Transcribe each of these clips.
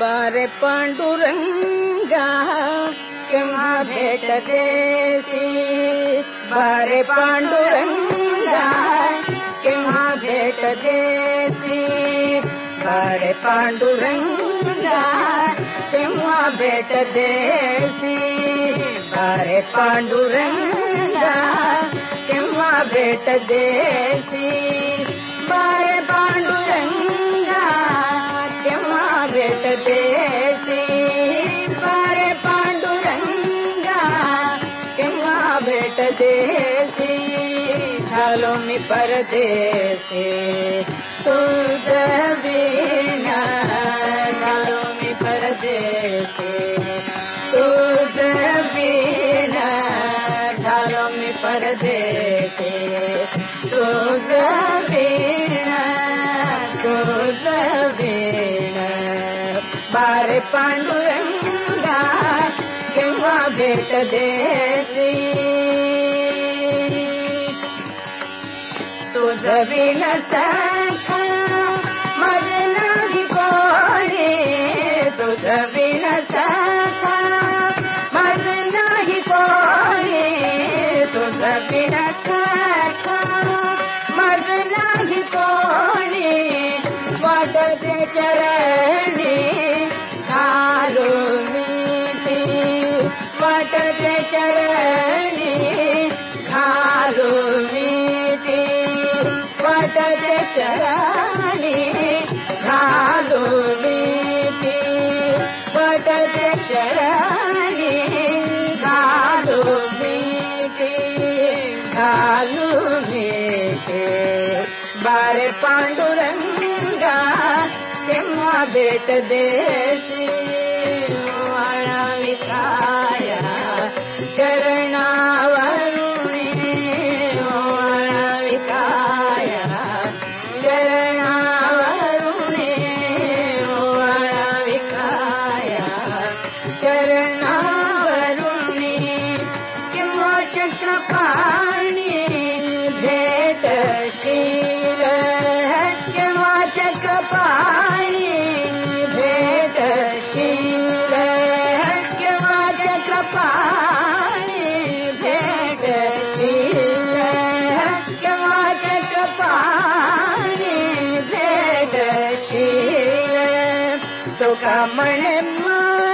बारे पांडुरंगा केव्हा भेट देसी बारे पांडुरंगा केव्हा भेट देसी बारे पांडुरंगा केव्हा भेट देसी बारे पांडुरंगा केव्हा भेट भेट देसी झालो मी परदेसी। तुझ विना झालो मी परदेसी। तुझ विना झालो मी परदेसी। तुझ विना तुझ बारे पांडुरंगा केव्हा भेट देसी ब सजना सख मा तेन सका मा वदते चरणी आरोटे चरी आरोमि पटज चरागे गाल बीति पटज चरागे कालो बी के कालबे बाल पाण्डु रङ्गा किम् देशया चरणा चरणावरुणी किंवा चक्रपाणी भेटशील। किंवा चक्रपाणी भेटशील। किंवा चक्रपाणी भेटशील।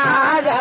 Ah, ah